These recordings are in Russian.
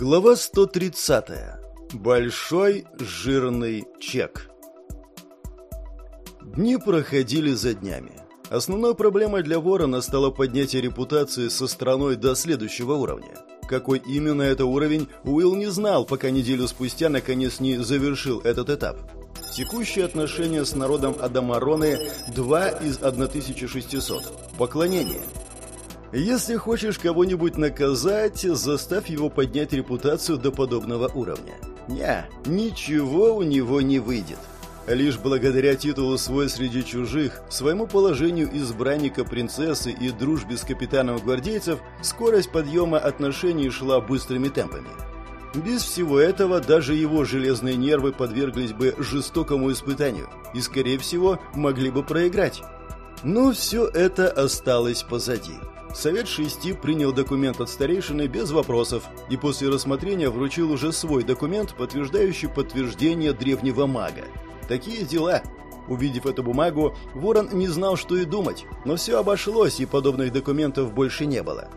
Глава 130. Большой жирный чек. Дни проходили за днями. Основной проблемой для Ворона стало поднятие репутации со страной до следующего уровня. Какой именно это уровень, Уилл не знал, пока неделю спустя наконец не завершил этот этап. Текущие отношения с народом Адамароны – 2 из 1600. Поклонение – если хочешь кого-нибудь наказать, заставь его поднять репутацию до подобного уровня. Не, ничего у него не выйдет. Лишь благодаря титулу «Свой среди чужих», своему положению избранника принцессы и дружбе с капитаном гвардейцев, скорость подъема отношений шла быстрыми темпами. Без всего этого даже его железные нервы подверглись бы жестокому испытанию и, скорее всего, могли бы проиграть. Но все это осталось позади. Совет шести принял документ от старейшины без вопросов и после рассмотрения вручил уже свой документ, подтверждающий подтверждение древнего мага. Такие дела. Увидев эту бумагу, Ворон не знал, что и думать, но все обошлось, и подобных документов больше не было.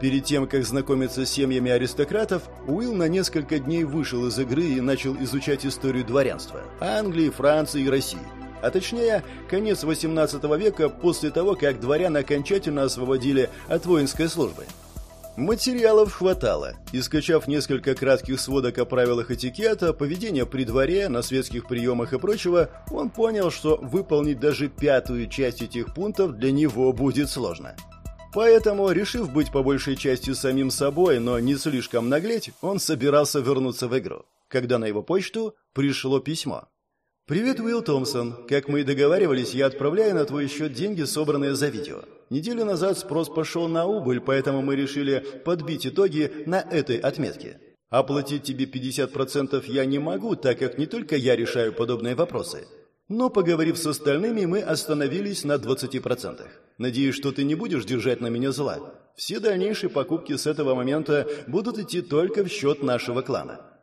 Перед тем, как знакомиться с семьями аристократов, Уилл на несколько дней вышел из игры и начал изучать историю дворянства Англии, Франции и России а точнее, конец XVIII века после того, как дворян окончательно освободили от воинской службы. Материалов хватало, и скачав несколько кратких сводок о правилах этикета, поведения при дворе, на светских приемах и прочего, он понял, что выполнить даже пятую часть этих пунктов для него будет сложно. Поэтому, решив быть по большей части самим собой, но не слишком наглеть, он собирался вернуться в игру, когда на его почту пришло письмо. «Привет, Уилл Томпсон. Как мы и договаривались, я отправляю на твой счет деньги, собранные за видео. Неделю назад спрос пошел на убыль, поэтому мы решили подбить итоги на этой отметке. Оплатить тебе 50% я не могу, так как не только я решаю подобные вопросы. Но, поговорив с остальными, мы остановились на 20%. Надеюсь, что ты не будешь держать на меня зла. Все дальнейшие покупки с этого момента будут идти только в счет нашего клана».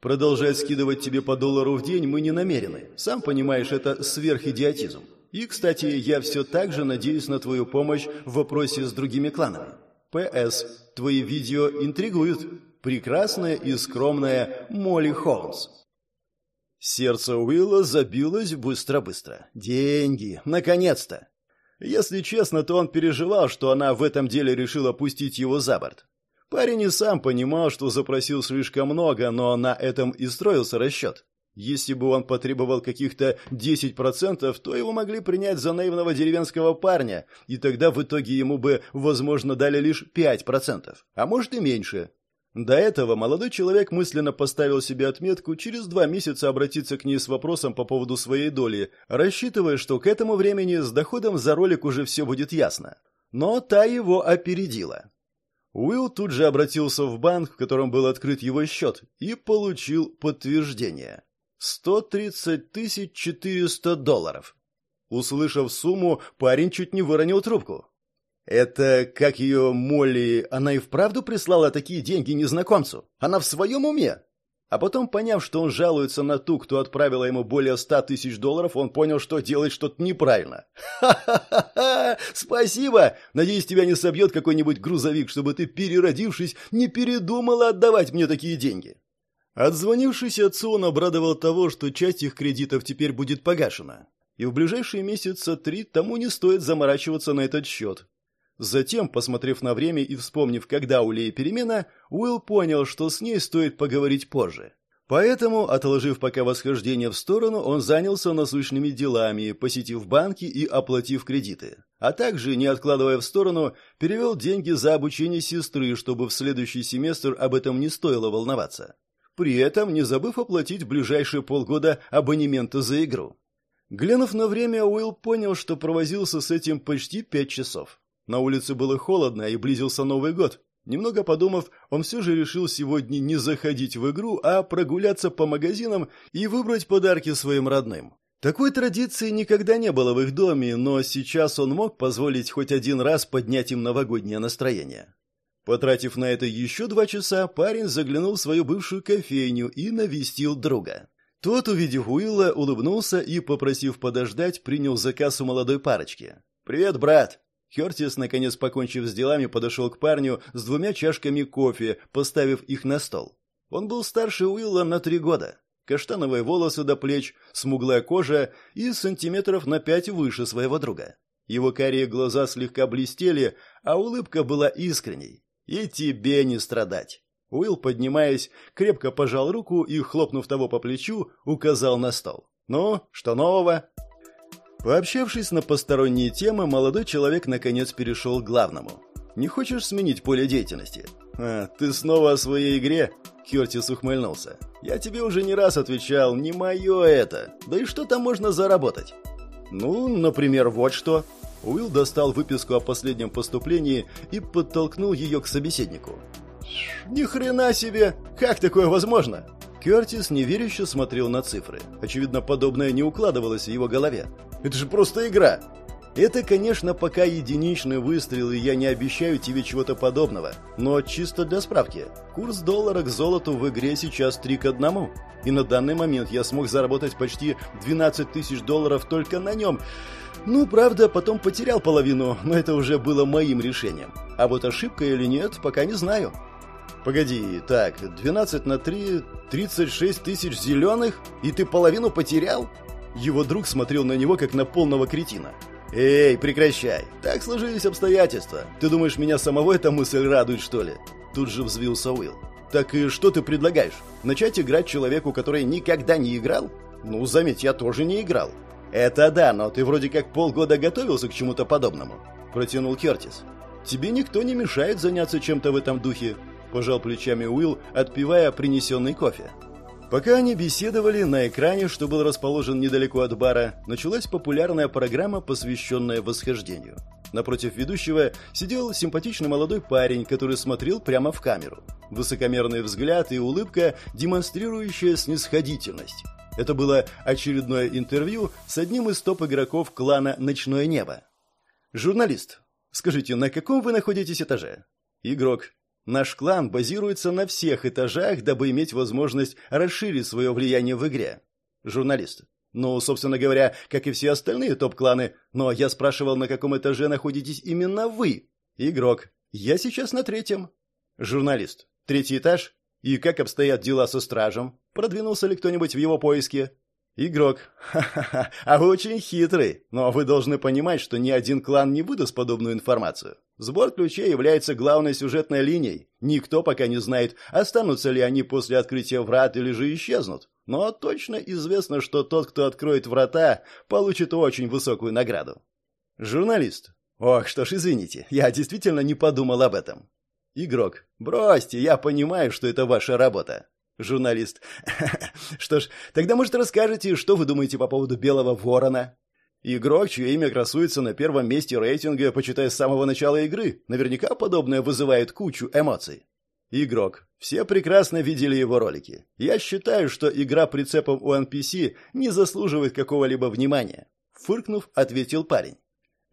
Продолжать скидывать тебе по доллару в день мы не намерены. Сам понимаешь, это сверхидиотизм. И, кстати, я все так же надеюсь на твою помощь в вопросе с другими кланами. П.С. Твои видео интригуют. Прекрасная и скромная Молли Холмс. Сердце Уилла забилось быстро-быстро. Деньги. Наконец-то. Если честно, то он переживал, что она в этом деле решила пустить его за борт. Парень и сам понимал, что запросил слишком много, но на этом и строился расчет. Если бы он потребовал каких-то 10%, то его могли принять за наивного деревенского парня, и тогда в итоге ему бы, возможно, дали лишь 5%, а может и меньше. До этого молодой человек мысленно поставил себе отметку через два месяца обратиться к ней с вопросом по поводу своей доли, рассчитывая, что к этому времени с доходом за ролик уже все будет ясно. Но та его опередила. Уилл тут же обратился в банк, в котором был открыт его счет, и получил подтверждение. 130 тысяч 400 долларов. Услышав сумму, парень чуть не выронил трубку. «Это, как ее Молли, она и вправду прислала такие деньги незнакомцу? Она в своем уме?» А потом, поняв, что он жалуется на ту, кто отправила ему более ста тысяч долларов, он понял, что делает что-то неправильно. «Ха-ха-ха! Спасибо! Надеюсь, тебя не собьет какой-нибудь грузовик, чтобы ты, переродившись, не передумала отдавать мне такие деньги». Отзвонившись отцу, он обрадовал того, что часть их кредитов теперь будет погашена. И в ближайшие месяца три тому не стоит заморачиваться на этот счет. Затем, посмотрев на время и вспомнив, когда у Леи перемена, Уилл понял, что с ней стоит поговорить позже. Поэтому, отложив пока восхождение в сторону, он занялся насущными делами, посетив банки и оплатив кредиты. А также, не откладывая в сторону, перевел деньги за обучение сестры, чтобы в следующий семестр об этом не стоило волноваться. При этом не забыв оплатить ближайшие полгода абонемента за игру. Глянув на время, Уилл понял, что провозился с этим почти пять часов. На улице было холодно и близился Новый год. Немного подумав, он все же решил сегодня не заходить в игру, а прогуляться по магазинам и выбрать подарки своим родным. Такой традиции никогда не было в их доме, но сейчас он мог позволить хоть один раз поднять им новогоднее настроение. Потратив на это еще два часа, парень заглянул в свою бывшую кофейню и навестил друга. Тот, увидев Уилла, улыбнулся и, попросив подождать, принял заказ у молодой парочки. «Привет, брат!» Хертис, наконец покончив с делами, подошел к парню с двумя чашками кофе, поставив их на стол. Он был старше Уилла на три года. Каштановые волосы до плеч, смуглая кожа и сантиметров на пять выше своего друга. Его карие глаза слегка блестели, а улыбка была искренней. «И тебе не страдать!» Уилл, поднимаясь, крепко пожал руку и, хлопнув того по плечу, указал на стол. «Ну, что нового?» Пообщавшись на посторонние темы, молодой человек наконец перешел к главному. «Не хочешь сменить поле деятельности?» «А, ты снова о своей игре?» Кертис ухмыльнулся. «Я тебе уже не раз отвечал, не мое это. Да и что там можно заработать?» «Ну, например, вот что». Уилл достал выписку о последнем поступлении и подтолкнул ее к собеседнику. «Ни хрена себе! Как такое возможно?» Кертис неверяще смотрел на цифры. Очевидно, подобное не укладывалось в его голове. «Это же просто игра!» «Это, конечно, пока единичный выстрел, и я не обещаю тебе чего-то подобного. Но чисто для справки. Курс доллара к золоту в игре сейчас 3 к 1. И на данный момент я смог заработать почти 12 тысяч долларов только на нем. Ну, правда, потом потерял половину, но это уже было моим решением. А вот ошибка или нет, пока не знаю. Погоди, так, 12 на 3, 36 тысяч зеленых, и ты половину потерял? Его друг смотрел на него, как на полного кретина. «Эй, прекращай! Так сложились обстоятельства. Ты думаешь, меня самого эта мысль радует, что ли?» Тут же взвился Уилл. «Так и что ты предлагаешь? Начать играть человеку, который никогда не играл? Ну, заметь, я тоже не играл». «Это да, но ты вроде как полгода готовился к чему-то подобному», — протянул Кертис. «Тебе никто не мешает заняться чем-то в этом духе пожал плечами Уилл, отпивая принесенный кофе. Пока они беседовали, на экране, что был расположен недалеко от бара, началась популярная программа, посвященная восхождению. Напротив ведущего сидел симпатичный молодой парень, который смотрел прямо в камеру. Высокомерный взгляд и улыбка, демонстрирующая снисходительность. Это было очередное интервью с одним из топ-игроков клана «Ночное небо». «Журналист, скажите, на каком вы находитесь этаже?» «Игрок. Наш клан базируется на всех этажах, дабы иметь возможность расширить свое влияние в игре. Журналист. Ну, собственно говоря, как и все остальные топ-кланы, но я спрашивал, на каком этаже находитесь именно вы. Игрок. Я сейчас на третьем. Журналист. Третий этаж? И как обстоят дела со стражем? Продвинулся ли кто-нибудь в его поиске? Игрок. Ха-ха-ха. А вы очень хитрый. Но вы должны понимать, что ни один клан не выдаст подобную информацию. Сбор ключей является главной сюжетной линией. Никто пока не знает, останутся ли они после открытия врат или же исчезнут. Но точно известно, что тот, кто откроет врата, получит очень высокую награду. Журналист. Ох, что ж, извините, я действительно не подумал об этом. Игрок. Бросьте, я понимаю, что это ваша работа. Журналист. Что ж, тогда, может, расскажете, что вы думаете по поводу Белого Ворона? Игрок, чье имя красуется на первом месте рейтинга, почитай с самого начала игры. Наверняка подобное вызывает кучу эмоций. Игрок. Все прекрасно видели его ролики. Я считаю, что игра прицепом у NPC не заслуживает какого-либо внимания. Фыркнув, ответил парень.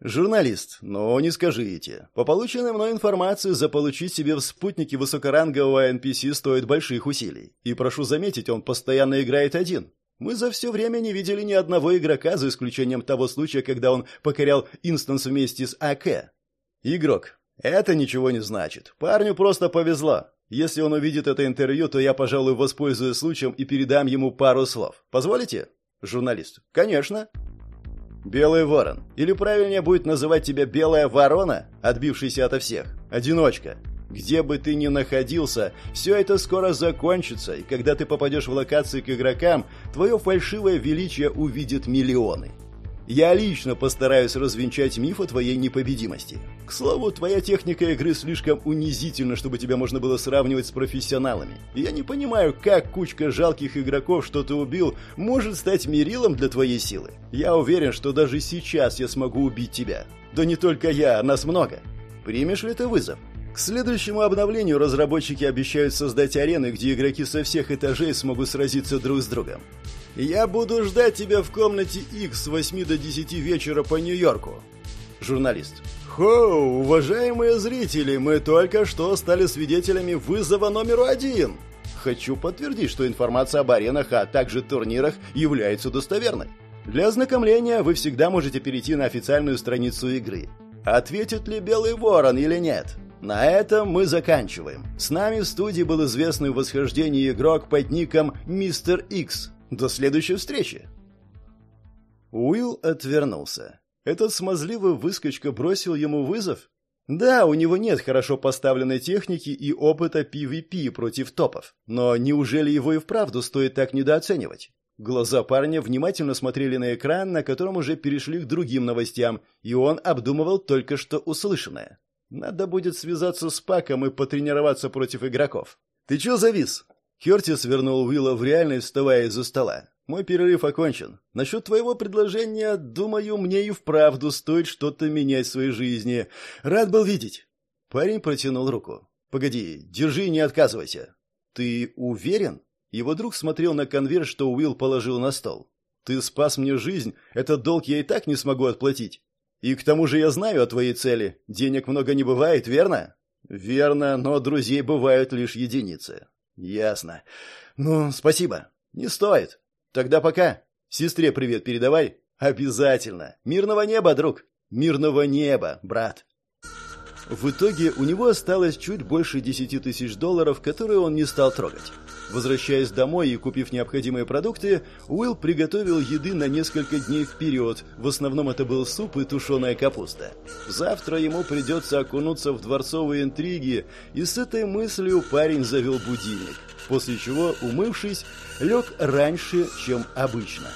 Журналист, но не скажите. По полученной мной информации, заполучить себе в спутнике высокорангового NPC стоит больших усилий. И прошу заметить, он постоянно играет один. Мы за все время не видели ни одного игрока, за исключением того случая, когда он покорял инстанс вместе с АК. Игрок. Это ничего не значит. Парню просто повезло. Если он увидит это интервью, то я, пожалуй, воспользуюсь случаем и передам ему пару слов. Позволите? Журналист. Конечно. Белый ворон. Или правильнее будет называть тебя Белая ворона, отбившийся ото всех. Одиночка. Где бы ты ни находился, все это скоро закончится, и когда ты попадешь в локации к игрокам, твое фальшивое величие увидит миллионы. Я лично постараюсь развенчать миф о твоей непобедимости. К слову, твоя техника игры слишком унизительна, чтобы тебя можно было сравнивать с профессионалами. я не понимаю, как кучка жалких игроков, что ты убил, может стать мерилом для твоей силы. Я уверен, что даже сейчас я смогу убить тебя. Да не только я, нас много. Примешь ли ты вызов? К следующему обновлению разработчики обещают создать арены, где игроки со всех этажей смогут сразиться друг с другом. Я буду ждать тебя в комнате X с 8 до 10 вечера по Нью-Йорку. Журналист. Хоу, уважаемые зрители, мы только что стали свидетелями вызова номер один. Хочу подтвердить, что информация об аренах, а также турнирах является достоверной. Для ознакомления вы всегда можете перейти на официальную страницу игры. Ответит ли Белый Ворон или нет? На этом мы заканчиваем. С нами в студии был известный в восхождении игрок под ником Мистер Икс. До следующей встречи. Уилл отвернулся. Этот смазливый выскочка бросил ему вызов? Да, у него нет хорошо поставленной техники и опыта PvP против топов. Но неужели его и вправду стоит так недооценивать? Глаза парня внимательно смотрели на экран, на котором уже перешли к другим новостям, и он обдумывал только что услышанное. Надо будет связаться с Паком и потренироваться против игроков. «Ты чё завис?» Хертис вернул Уилла в реальность, вставая из-за стола. «Мой перерыв окончен. Насчет твоего предложения, думаю, мне и вправду стоит что-то менять в своей жизни. Рад был видеть». Парень протянул руку. «Погоди, держи, не отказывайся». «Ты уверен?» Его друг смотрел на конверт, что Уилл положил на стол. «Ты спас мне жизнь, этот долг я и так не смогу отплатить. И к тому же я знаю о твоей цели. Денег много не бывает, верно?» «Верно, но друзей бывают лишь единицы». «Ясно. Ну, спасибо. Не стоит. Тогда пока. Сестре привет передавай». «Обязательно. Мирного неба, друг. Мирного неба, брат». В итоге у него осталось чуть больше десяти тысяч долларов, которые он не стал трогать. Возвращаясь домой и купив необходимые продукты, Уилл приготовил еды на несколько дней вперед. В основном это был суп и тушеная капуста. Завтра ему придется окунуться в дворцовые интриги, и с этой мыслью парень завел будильник, после чего, умывшись, лег раньше, чем обычно.